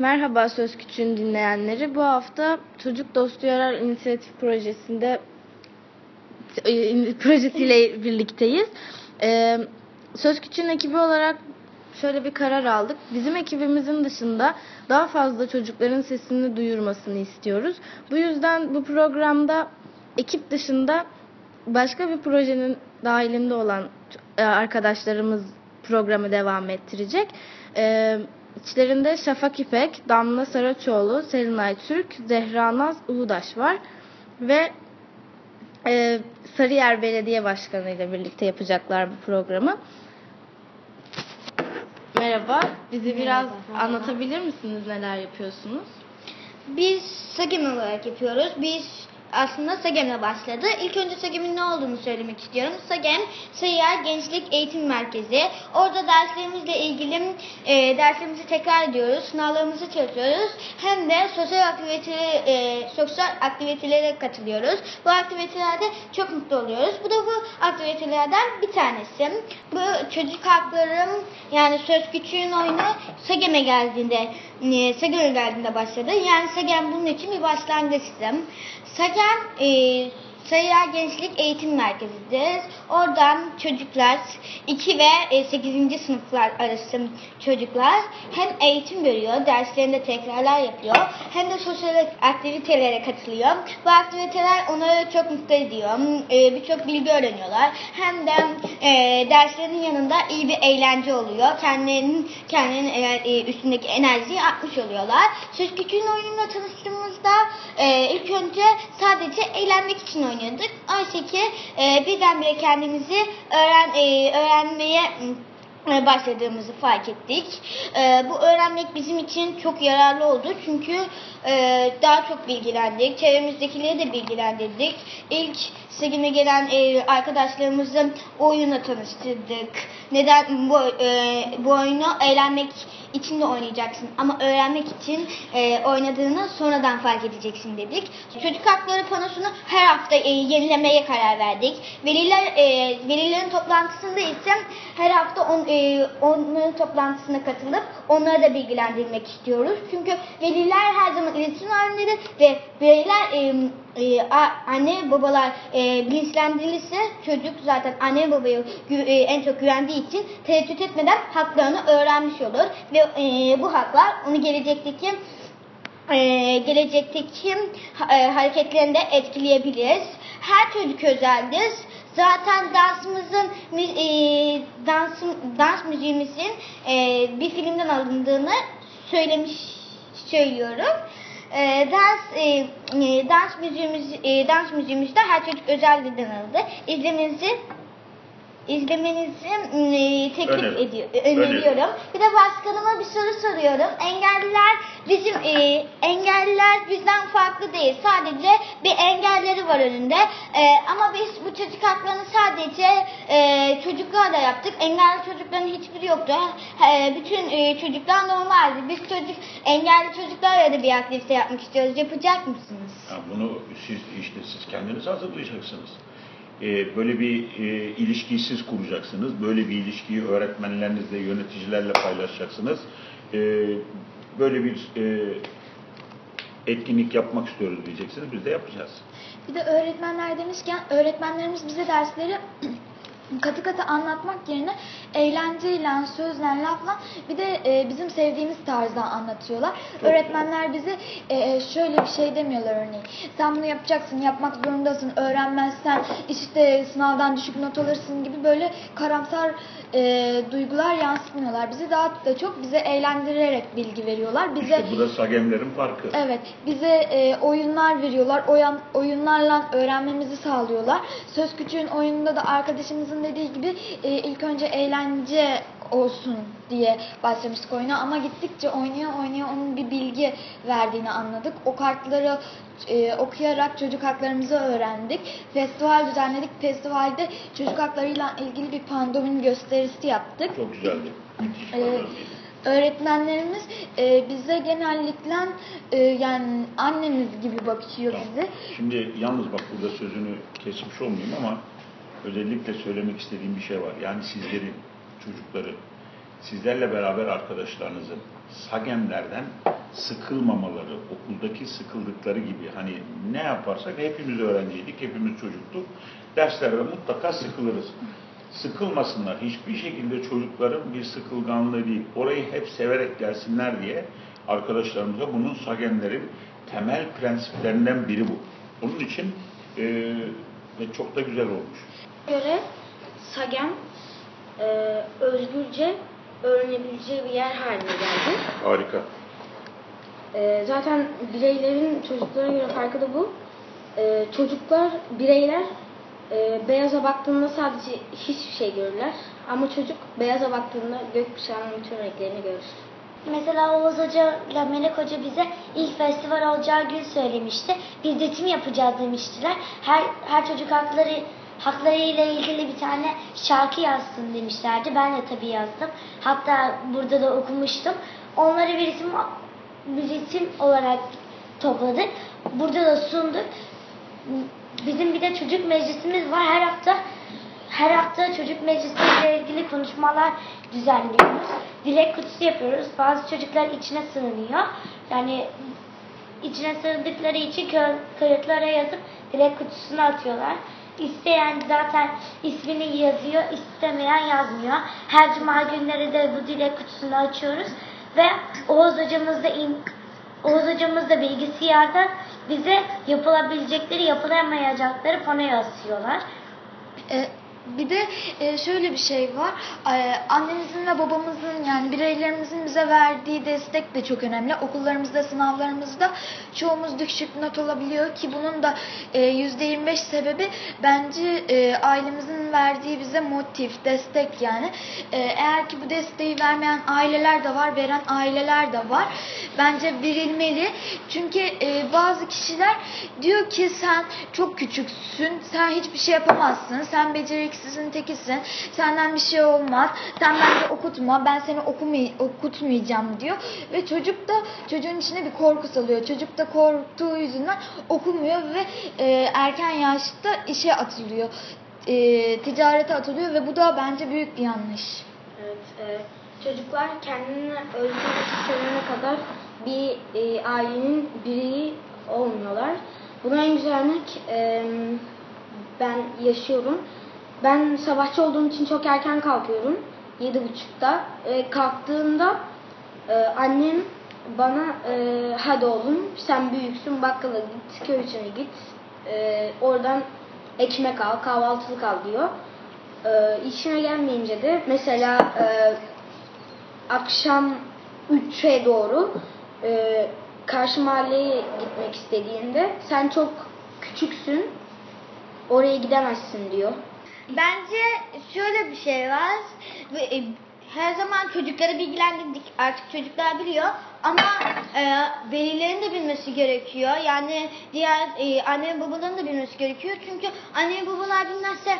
Merhaba Söz Küçüğün dinleyenleri. Bu hafta Çocuk Dostu Yarar İnisiyatif Projesi'nde e, projesiyle birlikteyiz. Ee, Söz Küçüğün ekibi olarak şöyle bir karar aldık. Bizim ekibimizin dışında daha fazla çocukların sesini duyurmasını istiyoruz. Bu yüzden bu programda ekip dışında başka bir projenin dahilinde olan e, arkadaşlarımız programı devam ettirecek. Ee, İçlerinde Şafak İpek, Damla Saraçoğlu, Serenay Türk, Zehra Naz Uğudaş var. Ve e, Sarıyer Belediye Başkanı ile birlikte yapacaklar bu programı. Merhaba, bizi biraz anlatabilir misiniz neler yapıyorsunuz? Biz SAGEM olarak yapıyoruz. Biz aslında SAGEM'le başladı. İlk önce SAGEM'in ne olduğunu söylemek istiyorum. SAGEM, Sayıyer Gençlik Eğitim Merkezi. Orada derslerimizle ilgili e, derslerimizi tekrar ediyoruz, sınavlarımızı çalışıyoruz. Hem de sosyal aktivite, e, sosyal aktivitelere katılıyoruz. Bu aktivitelerde çok mutlu oluyoruz. Bu da bu aktivitelerden bir tanesi. Bu çocuk hakları yani söz küçüğün oyunu SAGEM'e geldiğinde e, SAGEM'e geldiğinde başladı. Yani SAGEM bunun için bir başlangıçtı. SAGEM e, Sayılar Gençlik Eğitim Merkezi'dir. Oradan çocuklar 2 ve 8. sınıflar arası çocuklar hem eğitim görüyor, derslerinde tekrarlar yapıyor, hem de sosyal aktivitelere katılıyor. Bu aktiviteler onları çok mutlu ediyor. E, Birçok bilgi öğreniyorlar. Hem de e, derslerin yanında iyi bir eğlence oluyor. Kendilerinin, kendinin e, üstündeki enerjiyi atmış oluyorlar. Söz Küçüğün oyunuyla tanıştığımızda e, ilk önce sadece eğlenmek için oynuyorduk. Oysa ki e, birdenbire kendimizi öğren, e, öğrenmeye e, başladığımızı fark ettik. E, bu öğrenmek bizim için çok yararlı oldu. Çünkü e, daha çok bilgilendik. Çevremizdekileri de bilgilendirdik. İlk Segime gelen arkadaşlarımızı oyuna tanıştırdık. Neden bu bu oyunu eğlenmek için de oynayacaksın ama öğrenmek için e, oynadığını sonradan fark edeceksin dedik. Çocuk hakları panosunu her hafta e, yenilemeye karar verdik. Veliler e, velilerin toplantısında ise her hafta on, e, onların toplantısına katılıp onları da bilgilendirmek istiyoruz. Çünkü veliler her zaman iletişim halindedir ve veliler e, e, anne babalar e, bilinçlendirilirse çocuk zaten anne babaya e, en çok güvendiği için tereddüt etmeden haklarını öğrenmiş olur ve e, bu haklar onu gelecekteki e, gelecekteki e, hareketlerinde etkileyebilir. Her çocuk özeldir. Zaten dansımızın e, dans dans müziğimizin e, bir filmden alındığını söylemiş söylüyorum. E, dans e, dans müziğimiz e, dans müziğimizde her çocuk özellikten alındı. İzlemenizi izlemenizi e, teklif Önerim. ediyor, öneriyorum. Bir de başkanıma bir soru soruyorum. Engelliler bizim e, engelliler bizden farklı değil. Sadece bir engelleri var önünde. E, ama biz bu çocuk haklarını sadece e, çocuklarla yaptık. Engelli çocukların hiçbiri yoktu. E, bütün e, çocuklar normaldi. Biz çocuk engelli çocuklarla da bir aktivite yapmak istiyoruz. Yapacak mısınız? Ha, bunu siz işte siz kendiniz hazırlayacaksınız. Ee, böyle bir e, ilişkiyi siz kuracaksınız. Böyle bir ilişkiyi öğretmenlerinizle, yöneticilerle paylaşacaksınız. Ee, böyle bir e, etkinlik yapmak istiyoruz diyeceksiniz. Biz de yapacağız. Bir de öğretmenler demişken öğretmenlerimiz bize dersleri katı katı anlatmak yerine eğlenceyle, sözle, lafla bir de e, bizim sevdiğimiz tarzda anlatıyorlar. Çok Öğretmenler bize e, şöyle bir şey demiyorlar örneğin. Sen bunu yapacaksın, yapmak zorundasın, öğrenmezsen işte sınavdan düşük not alırsın gibi böyle karamsar e, duygular yansıtmıyorlar. Bizi daha da çok bize eğlendirerek bilgi veriyorlar. Bize İşte bu da SAGEM'lerin farkı. Evet, bize e, oyunlar veriyorlar. Oyan, oyunlarla öğrenmemizi sağlıyorlar. Söz Küçüğün oyununda da arkadaşımızın dediği gibi e, ilk önce eğlence olsun diye başlamıştık oyuna ama gittikçe oynaya oynaya onun bir bilgi verdiğini anladık. O kartları e, okuyarak çocuk haklarımızı öğrendik. Festival düzenledik. Festivalde çocuk haklarıyla ilgili bir pandomim gösterisi yaptık. Çok güzeldi. Ee, öğretmenlerimiz e, bize genellikle e, yani annemiz gibi bakıyor Tamam. bize. Şimdi yalnız bak burada sözünü kesmiş olmayayım ama özellikle söylemek istediğim bir şey var. Yani sizlerin, çocukları, sizlerle beraber arkadaşlarınızın SAGEM'lerden sıkılmamaları, okuldaki sıkıldıkları gibi hani ne yaparsak hepimiz öğrenciydik, hepimiz çocuktuk. Derslerde mutlaka sıkılırız. Sıkılmasınlar. Hiçbir şekilde çocukların bir sıkılganlığı değil. Orayı hep severek gelsinler diye arkadaşlarımıza bunun Sagenlerin temel prensiplerinden biri bu. Onun için e, ve çok da güzel olmuş. Göre Sagem e, özgürce öğrenebileceği bir yer haline geldi. Harika. E, zaten bireylerin çocuklara göre farkı da bu. E, çocuklar, bireyler e, beyaza baktığında sadece hiçbir şey görürler. Ama çocuk beyaza baktığında gökkuşağının bütün renklerini görür. Mesela Oğuz Hoca ile Melek Hoca bize ilk festival olacağı gün söylemişti. Biz de tim yapacağız demiştiler. Her her çocuk hakları hakları ile ilgili bir tane şarkı yazsın demişlerdi. Ben de tabii yazdım. Hatta burada da okumuştum. Onları bir ritim, bir ritim olarak topladık. Burada da sunduk. Bizim bir de çocuk meclisimiz var. Her hafta her hafta çocuk meclisiyle ilgili konuşmalar düzenliyoruz. Dilek kutusu yapıyoruz. Bazı çocuklar içine sığınıyor. Yani içine sığındıkları için kağıt- kağıtlara yazıp dilek kutusuna atıyorlar. İsteyen zaten ismini yazıyor, istemeyen yazmıyor. Her cuma günleri de bu dilek kutusunu açıyoruz. Ve Oğuz hocamız da in, Oğuz hocamız da bilgisayarda bize yapılabilecekleri, yapılamayacakları panoya asıyorlar. E, bir de e, şöyle bir şey var. E, annemizin ve babamızın yani bireylerimizin bize verdiği destek de çok önemli. Okullarımızda, sınavlarımızda çoğumuz düşük not alabiliyor ki bunun da e, %25 sebebi bence e, ailemizin verdiği bize motiv, destek yani. Eğer ki bu desteği vermeyen aileler de var, veren aileler de var. Bence verilmeli. Çünkü bazı kişiler diyor ki sen çok küçüksün, sen hiçbir şey yapamazsın, sen beceriksizin tekisin, senden bir şey olmaz, sen bence okutma, ben seni okumay okutmayacağım diyor. Ve çocuk da çocuğun içine bir korku salıyor. Çocuk da korktuğu yüzünden okumuyor ve e, erken yaşta işe atılıyor. E, ticarete atılıyor ve bu da bence büyük bir yanlış. Evet, e, çocuklar kendini özgür hissedene kadar bir e, ailenin bireyi olmuyorlar. Buna en güzel örnek e, ben yaşıyorum. Ben sabahçı olduğum için çok erken kalkıyorum. Yedi buçukta. E, kalktığımda e, annem bana e, hadi oğlum sen büyüksün bakkala git, köy içine git. E, oradan ekmek al, kahvaltılık al diyor. E, işime gelmeyince de mesela e, akşam 3'e doğru e, karşı mahalleye gitmek istediğinde sen çok küçüksün oraya gidemezsin diyor. Bence şöyle bir şey var. E, Her zaman çocukları bilgilendirdik. Artık çocuklar biliyor. Ama e, velilerin de bilmesi gerekiyor. Yani diğer e, anne babaların da bilmesi gerekiyor. Çünkü anne babalar bilmezse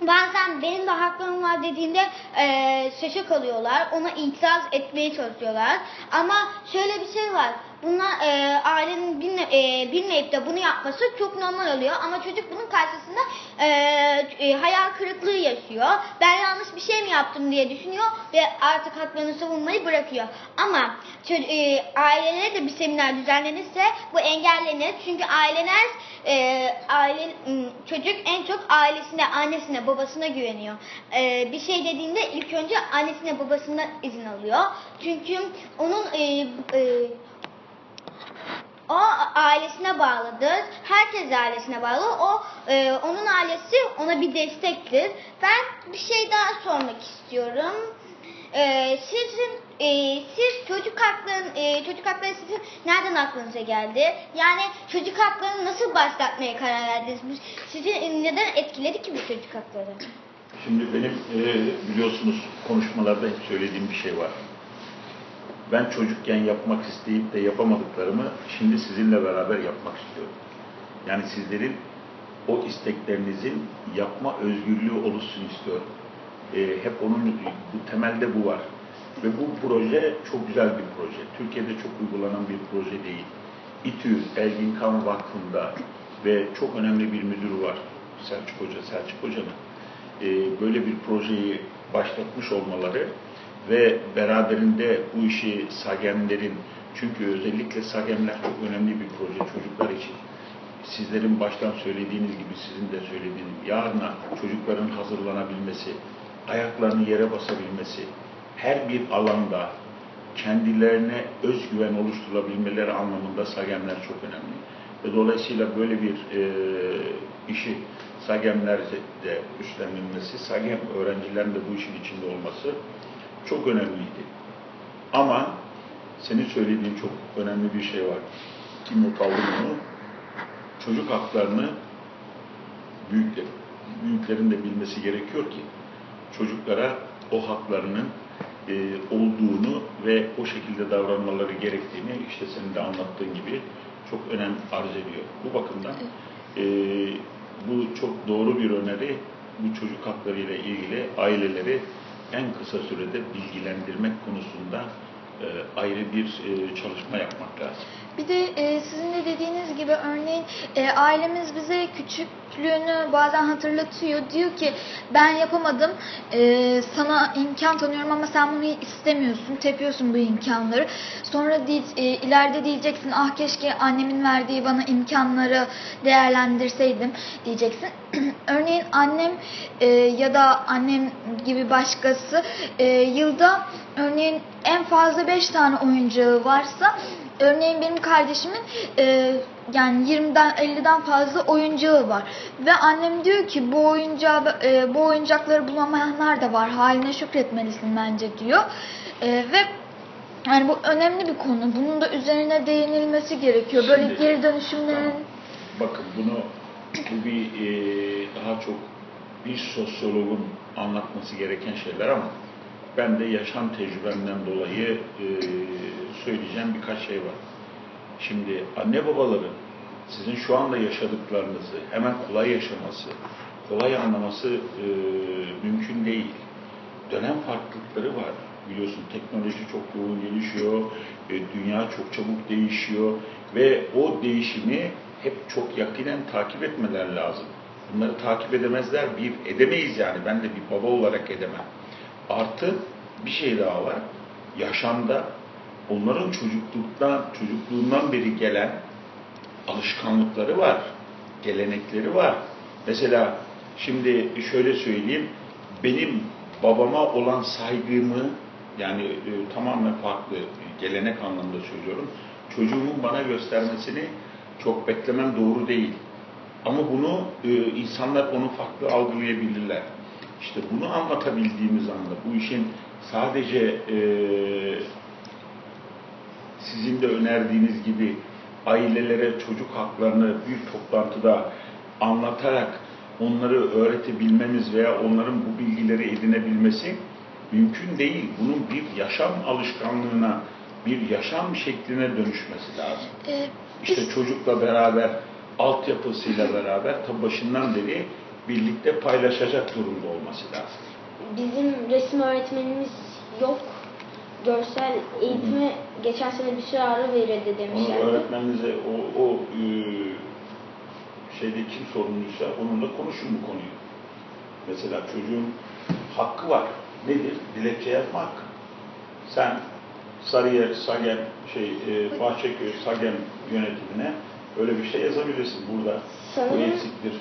bazen benim de haklarım var dediğinde e, şaşa kalıyorlar. Ona itiraz etmeye çalışıyorlar. Ama şöyle bir şey var. Bunlar e, ailenin bilme, e, bilmeyip de bunu yapması çok normal oluyor. Ama çocuk bunun karşısında e, e, hayal kırıklığı yaşıyor. Ben yanlış bir şey mi yaptım diye düşünüyor ve artık haklarını savunmayı bırakıyor. Ama e, ailelere de bir seminer düzenlenirse bu engellenir. Çünkü aileler e, aile çocuk en çok ailesine, annesine, babasına güveniyor. E, bir şey dediğinde ilk önce annesine, babasına izin alıyor. Çünkü onun e, e, o ailesine bağlıdır. Herkes ailesine bağlı. O e, onun ailesi ona bir destektir. Ben bir şey daha sormak istiyorum. E, sizin e, siz çocuk hakları e, çocuk hakları sizin nereden aklınıza geldi? Yani çocuk haklarını nasıl başlatmaya karar verdiniz? Sizi neden etkiledi ki bu çocuk hakları? Şimdi benim e, biliyorsunuz konuşmalarda hep söylediğim bir şey var. Ben çocukken yapmak isteyip de yapamadıklarımı şimdi sizinle beraber yapmak istiyorum. Yani sizlerin o isteklerinizin yapma özgürlüğü oluşsun istiyorum. E, hep onun bu temelde bu var. Ve bu proje çok güzel bir proje. Türkiye'de çok uygulanan bir proje değil. İTÜ, Elgin Kan Vakfı'nda ve çok önemli bir müdürü var. Selçuk Hoca, Selçuk Hoca'nın e, böyle bir projeyi başlatmış olmaları ve beraberinde bu işi Sagenlerin Çünkü özellikle SAGEM'ler çok önemli bir proje çocuklar için. Sizlerin baştan söylediğiniz gibi, sizin de söylediğiniz gibi, yarına çocukların hazırlanabilmesi, ayaklarını yere basabilmesi, her bir alanda kendilerine özgüven oluşturabilmeleri anlamında SAGEM'ler çok önemli. Ve dolayısıyla böyle bir e, işi SAGEM'lerde üstlenilmesi, SAGEM öğrencilerin de bu işin içinde olması çok önemliydi. Ama senin söylediğin çok önemli bir şey var. Kim not? Çocuk haklarını büyükler, büyüklerin de bilmesi gerekiyor ki çocuklara o haklarının e, olduğunu ve o şekilde davranmaları gerektiğini işte senin de anlattığın gibi çok önem arz ediyor. Bu bakımdan e, bu çok doğru bir öneri. Bu çocuk hakları ile ilgili aileleri en kısa sürede bilgilendirmek konusunda ayrı bir e, çalışma yapmak lazım. Bir de e, sizin de dediğiniz gibi örneğin e, ailemiz bize küçüklüğünü bazen hatırlatıyor. Diyor ki ben yapamadım e, sana imkan tanıyorum ama sen bunu istemiyorsun. Tepiyorsun bu imkanları. Sonra e, ileride diyeceksin ah keşke annemin verdiği bana imkanları değerlendirseydim diyeceksin. örneğin annem e, ya da annem gibi başkası e, yılda örneğin en fazla 5 tane oyuncağı varsa Örneğin benim kardeşimin e, yani 20'den 50'den fazla oyuncağı var. Ve annem diyor ki bu oyuncağı e, bu oyuncakları bulamayanlar da var haline şükretmelisin bence diyor. E, ve yani bu önemli bir konu. Bunun da üzerine değinilmesi gerekiyor. Böyle Şimdi- geri dönüşümlerin Bakın bunu bu bir e, daha çok bir sosyologun anlatması gereken şeyler ama ben de yaşam tecrübemden dolayı e, söyleyeceğim birkaç şey var. Şimdi anne babaların sizin şu anda yaşadıklarınızı hemen kolay yaşaması, kolay anlaması e, mümkün değil. Dönem farklılıkları var. Biliyorsun teknoloji çok yoğun gelişiyor, e, dünya çok çabuk değişiyor ve o değişimi hep çok yakinen takip etmeler lazım. Bunları takip edemezler, bir edemeyiz yani. Ben de bir baba olarak edemem. Artı bir şey daha var. Yaşamda onların çocukluktan, çocukluğundan beri gelen alışkanlıkları var, gelenekleri var. Mesela şimdi şöyle söyleyeyim, benim babama olan saygımı yani e, tamamen farklı gelenek anlamda söylüyorum. Çocuğumun bana göstermesini çok beklemem doğru değil. Ama bunu e, insanlar onu farklı algılayabilirler. İşte bunu anlatabildiğimiz anda bu işin sadece e, sizin de önerdiğiniz gibi ailelere çocuk haklarını bir toplantıda anlatarak onları öğretebilmemiz veya onların bu bilgileri edinebilmesi mümkün değil. Bunun bir yaşam alışkanlığına, bir yaşam şekline dönüşmesi lazım. e, İşte çocukla beraber, altyapısıyla beraber ta başından beri birlikte paylaşacak durumda olması lazım. Bizim resim öğretmenimiz yok. Görsel eğitime geçen sene bir süre ara verildi Onu demişlerdi. öğretmeninize o, o e, şeyde kim sorumluysa onunla konuşun bu konuyu. Mesela çocuğun hakkı var. Nedir? Dilekçe yazma hakkı. Sen Sarıyer, Sagem, şey, e, Bahçeköy, Sagem yönetimine öyle bir şey yazabilirsin burada. Bu Sanırım eksiktir.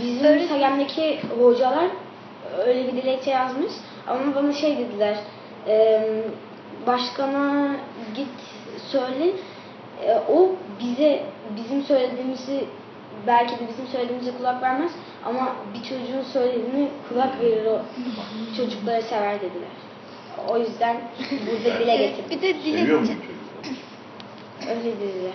Bizim Sagem'deki hocalar öyle bir dilekçe yazmış ama bana şey dediler e, başkana git söyle e, o bize bizim söylediğimizi belki de bizim söylediğimize kulak vermez ama bir çocuğun söylediğini kulak verir o çocukları sever dediler. O yüzden burada dile getirdim. bir de dilekçe? Öyle dediler.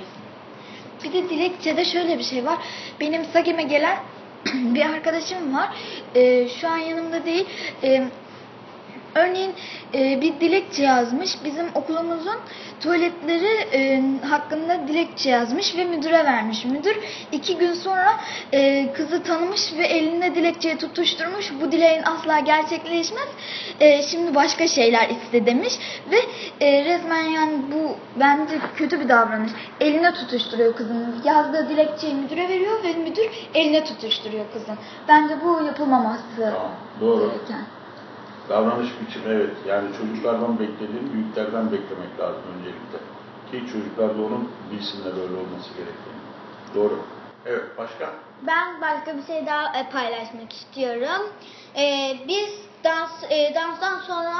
Bir de dilekçede şöyle bir şey var. Benim SAGEM'e gelen bir arkadaşım var. Ee, şu an yanımda değil. Ee, örneğin e, bir dilekçe yazmış. Bizim okulumuzun tuvaletleri e, hakkında dilekçe yazmış ve müdüre vermiş. Müdür iki gün sonra e, kızı tanımış ve elinde dilekçeyi tutuşturmuş. Bu dileğin asla gerçekleşmez. E, şimdi başka şeyler iste demiş ve e, resmen yani bu bence kötü bir davranış. Eline tutuşturuyor kızın. Yazdığı dilekçeyi müdüre veriyor ve müdür eline tutuşturuyor kızın. Bence bu yapılmaması doğru. gereken. Davranış biçimi evet. Yani çocuklardan beklediğim büyüklerden beklemek lazım öncelikle. ki çocuklar da onun bilsinler öyle olması gerektiğini. Doğru. Evet, başka? Ben başka bir şey daha e, paylaşmak istiyorum. E, biz dans e, danstan sonra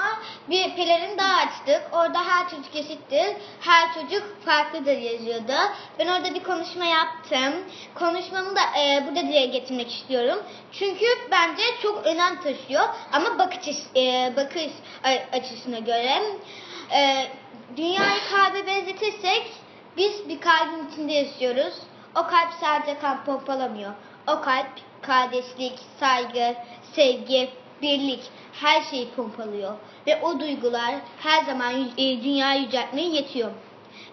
bir pelerin daha açtık. Orada her çocuk eşittir, her çocuk farklıdır yazıyordu. Ben orada bir konuşma yaptım. Konuşmamı da e, burada dile getirmek istiyorum. Çünkü bence çok önem taşıyor. Ama bakış e, bakış açısına göre e, dünyayı kalbe benzetirsek biz bir kalbin içinde yaşıyoruz. O kalp sadece kan pompalamıyor. O kalp kardeşlik, saygı, sevgi, birlik her şeyi pompalıyor. Ve o duygular her zaman e, dünyayı yüceltmeye yetiyor.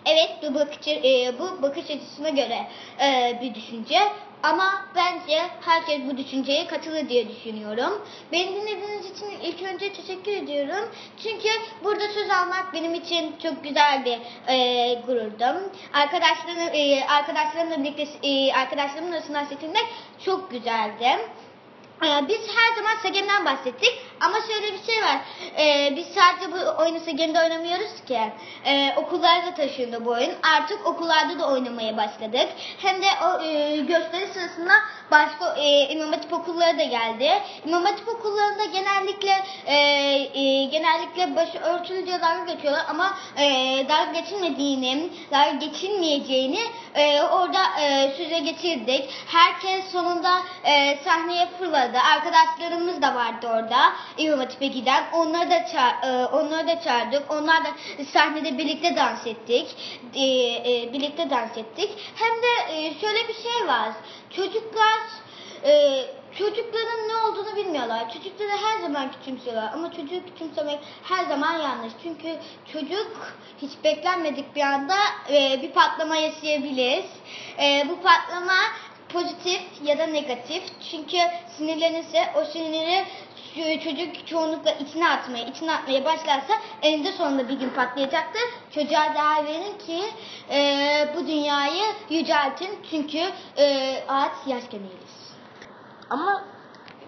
Evet bu bakış, e, bu bakış açısına göre e, bir düşünce ama bence herkes bu düşünceye katılır diye düşünüyorum. Beni dinlediğiniz için ilk önce teşekkür ediyorum. Çünkü burada söz almak benim için çok güzel bir e, gururdum. Arkadaşlarım, e, arkadaşlarımla birlikte e, arkadaşlarımın arasından seçilmek çok güzeldi. Ee, Biz her zaman Segem'den bahsettik ama şöyle bir şey var. Ee, biz sadece bu oyunu Segem'de oynamıyoruz ki. Ee, okullara da taşındı bu oyun. Artık okullarda da oynamaya başladık. Hem de o e, gösteri sırasında başka e, İmam Hatip okulları da geldi. İmam Hatip okullarında genellikle e, e, genellikle başı örtülü diye dalga geçiyorlar ama e, dalga geçilmediğini, dalga geçilmeyeceğini e, orada e, söze getirdik. Herkes sonunda e, sahneye fırladı. Arkadaşlarımız da vardı orada. İmam giden. Onları da ça- e, onları da çağırdık. Onlar da sahnede birlikte dans ettik. E, e, birlikte dans ettik. Hem de şöyle bir şey var. Çocuklar çocukların ne olduğunu bilmiyorlar. Çocukları her zaman küçümsüyorlar ama çocuğu küçümsemek her zaman yanlış. Çünkü çocuk hiç beklenmedik bir anda bir patlama yaşayabilir. Bu patlama pozitif ya da negatif. Çünkü sinirlenirse o siniri çocuk çoğunlukla içine atmaya, içine atmaya başlarsa eninde sonunda bir gün patlayacaktır. Çocuğa değer verin ki e, bu dünyayı yüceltin. Çünkü e, ağaç yaşken eğilir. Ama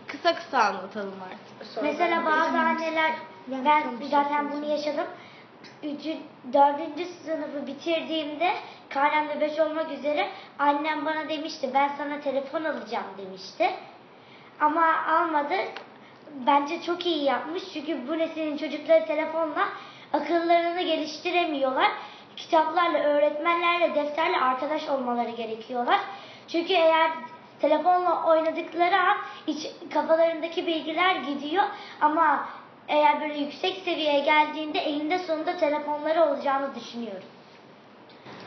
kısa kısa anlatalım artık. Sonra Mesela bazı anneler ben zaten bunu yaşadım. Üçü, dördüncü sınıfı bitirdiğimde karnemde beş olmak üzere annem bana demişti ben sana telefon alacağım demişti. Ama almadı. Bence çok iyi yapmış çünkü bu neslin çocukları telefonla akıllarını geliştiremiyorlar. Kitaplarla, öğretmenlerle, defterle arkadaş olmaları gerekiyorlar. Çünkü eğer telefonla oynadıkları an iç, kafalarındaki bilgiler gidiyor ama eğer böyle yüksek seviyeye geldiğinde elinde sonunda telefonları olacağını düşünüyorum.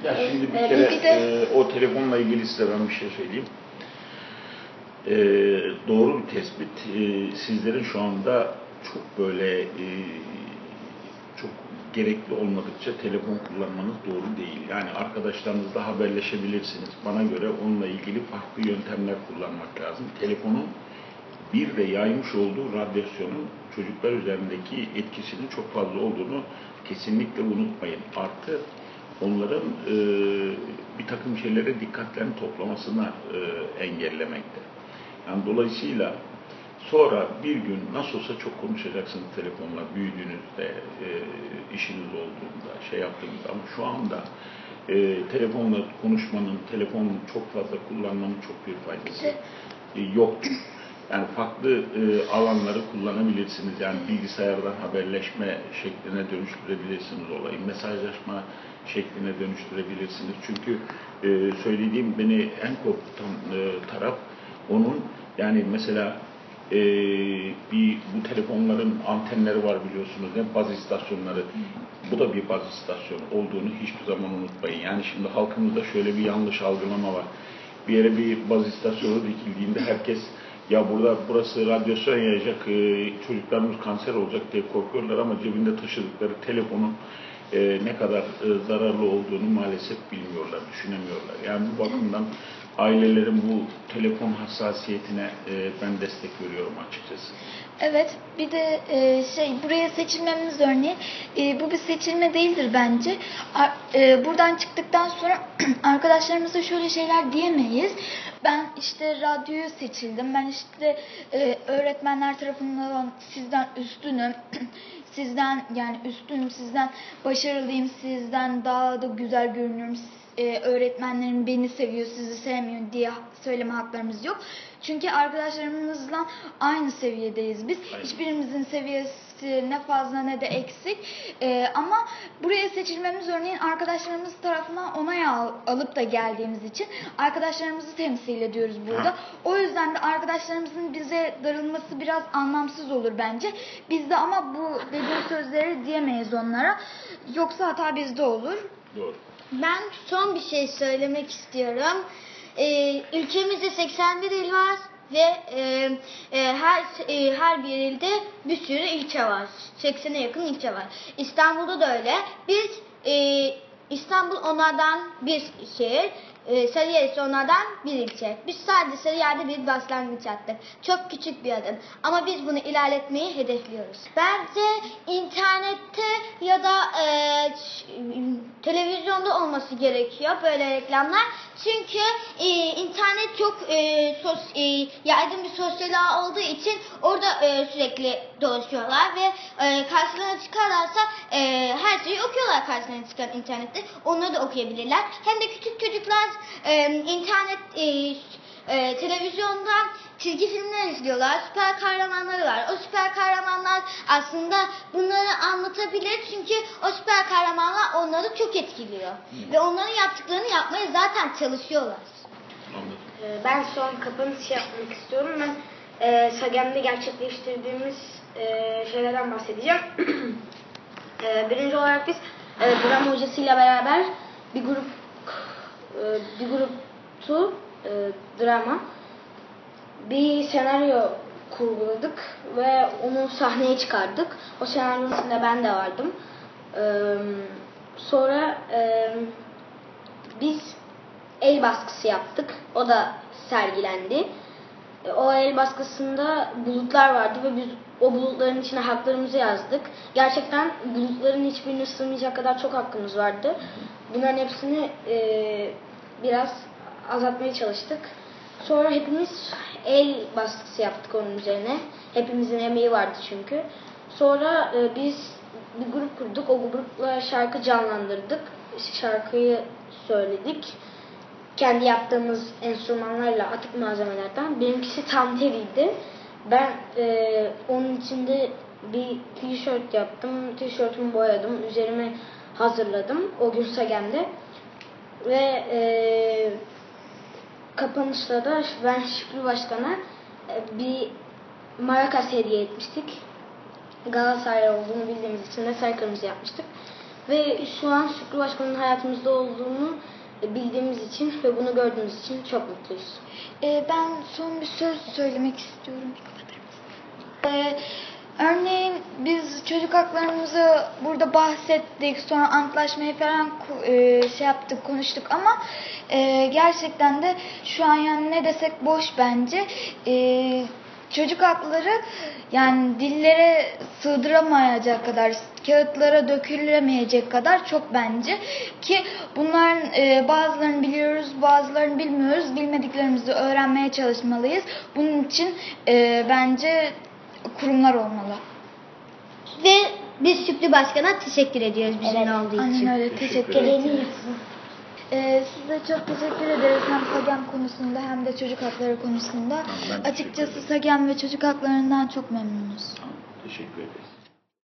Ya şimdi bir kere e, o telefonla ilgili size ben bir şey söyleyeyim. E, doğru bir tespit. E, sizlerin şu anda çok böyle e, çok gerekli olmadıkça telefon kullanmanız doğru değil. Yani arkadaşlarınızla haberleşebilirsiniz. Bana göre onunla ilgili farklı yöntemler kullanmak lazım. Telefonun bir de yaymış olduğu radyasyonun çocuklar üzerindeki etkisinin çok fazla olduğunu kesinlikle unutmayın. Artı onların e, bir takım şeylere dikkatlerini toplamasına e, engellemekte. Yani dolayısıyla sonra bir gün nasıl olsa çok konuşacaksınız telefonla büyüdüğünüzde, e, işiniz olduğunda, şey yaptığınızda ama şu anda e, telefonla konuşmanın, telefonun çok fazla kullanmanın çok bir faydası e, yoktur. Yani farklı e, alanları kullanabilirsiniz. Yani bilgisayardan haberleşme şekline dönüştürebilirsiniz olayı. Mesajlaşma şekline dönüştürebilirsiniz. Çünkü e, söylediğim beni en korkutan e, taraf onun yani mesela e, bir bu telefonların antenleri var biliyorsunuz değil? Baz istasyonları. Bu da bir baz istasyon olduğunu hiçbir zaman unutmayın. Yani şimdi halkımızda şöyle bir yanlış algılama var. Bir yere bir baz istasyonu dikildiğinde herkes ya burada burası radyasyon yayacak, e, çocuklarımız kanser olacak diye korkuyorlar ama cebinde taşıdıkları telefonun e, ne kadar e, zararlı olduğunu maalesef bilmiyorlar, düşünemiyorlar. Yani bu bakımdan ailelerin bu telefon hassasiyetine e, ben destek veriyorum açıkçası. Evet, bir de e, şey buraya seçilmemiz örneği e, bu bir seçilme değildir bence. A- e, buradan çıktıktan sonra arkadaşlarımıza şöyle şeyler diyemeyiz. Ben işte radyoyu seçildim. Ben işte e, öğretmenler tarafından sizden üstünüm. sizden yani üstünüm, sizden başarılıyım, sizden daha da güzel görünüyorum. E, öğretmenlerim beni seviyor, sizi sevmiyor diye söyleme haklarımız yok. Çünkü arkadaşlarımızla aynı seviyedeyiz biz. Aynen. Hiçbirimizin seviyesi ne fazla ne de eksik. E, ama buraya seçilmemiz örneğin arkadaşlarımız tarafından onay al- alıp da geldiğimiz için arkadaşlarımızı temsil ediyoruz burada. Ha. O yüzden de arkadaşlarımızın bize darılması biraz anlamsız olur bence. Biz de ama bu dediğim sözleri diyemeyiz onlara. Yoksa hata bizde olur. Doğru. Ben son bir şey söylemek istiyorum. Ee, ülkemizde 81 il var ve e, e, her e, her bir ilde bir sürü ilçe var. 80'e yakın ilçe var. İstanbul'da da öyle. Biz e, İstanbul onlardan bir şehir, e, Sarıyer ise onlardan bir ilçe. Biz sadece Sarıyer'de bir başlangıç attık. Çok küçük bir adım. Ama biz bunu ilerletmeyi hedefliyoruz. Bence internette ya da e, televizyonda olması gerekiyor böyle reklamlar. Çünkü e, internet çok e, sos, e, yaygın bir sosyal ağ olduğu için orada e, sürekli dolaşıyorlar ve e, karşılarına çıkarlarsa e, her şeyi okuyorlar karşılarına çıkan internette. Onları da okuyabilirler. Hem de küçük çocuklar e, internet e, e, televizyonda çizgi filmler izliyorlar. Süper kahramanları var. O süper kahramanlar aslında bunları anlatabilir. Çünkü o süper kahramanlar onları çok etkiliyor. Ve onların yaptıklarını yapmaya zaten çalışıyorlar. Anladım. Ee, Ben son kapanış yapmak istiyorum. Ben e, Sagem'de gerçekleştirdiğimiz e, şeylerden bahsedeceğim. E, birinci olarak biz e, dram hocasıyla beraber bir grup e, bir gruptu e, drama bir senaryo kurguladık ve onu sahneye çıkardık. O senaryonun içinde ben de vardım. E, sonra e, biz el baskısı yaptık. O da sergilendi. E, O el baskısında bulutlar vardı ve biz o bulutların içine haklarımızı yazdık. Gerçekten bulutların hiçbirini sığmayacak kadar çok hakkımız vardı. Bunların hepsini e, biraz azaltmaya çalıştık. Sonra hepimiz el baskısı yaptık onun üzerine. Hepimizin emeği vardı çünkü. Sonra e, biz bir grup kurduk. O grupla şarkı canlandırdık. Şarkıyı söyledik kendi yaptığımız enstrümanlarla atık malzemelerden. Benimkisi tam teriydi. Ben e, onun içinde bir tişört yaptım. Tişörtümü boyadım. Üzerime hazırladım. O gün Sagem'de. Ve e, kapanışta da ben Şükrü Başkan'a e, bir marakas hediye etmiştik. Galatasaray olduğunu bildiğimiz için de sarı kırmızı yapmıştık. Ve şu an Şükrü Başkan'ın hayatımızda olduğunu bildiğimiz için ve bunu gördüğümüz için çok mutluyuz. Ee, ben son bir söz söylemek istiyorum. Ee, örneğin biz çocuk haklarımızı burada bahsettik, sonra antlaşmayı falan e, şey yaptık, konuştuk ama e, gerçekten de şu an yani ne desek boş bence. E, çocuk hakları yani dillere sığdıramayacak kadar, kağıtlara dökülemeyecek kadar çok bence ki bunların e, bazılarını biliyoruz, bazılarını bilmiyoruz. Bilmediklerimizi öğrenmeye çalışmalıyız. Bunun için e, bence kurumlar olmalı. Ve biz Şükrü Başkan'a teşekkür ediyoruz bizimle olduğu için. Aynen öyle. Teşekkür Teşekkür ederim. Ee, size çok teşekkür ederiz hem SAGEM konusunda hem de çocuk hakları konusunda. Ben teşekkür Açıkçası. SAGEM ve çocuk haklarından çok memnunuz. Tamam, teşekkür ederiz.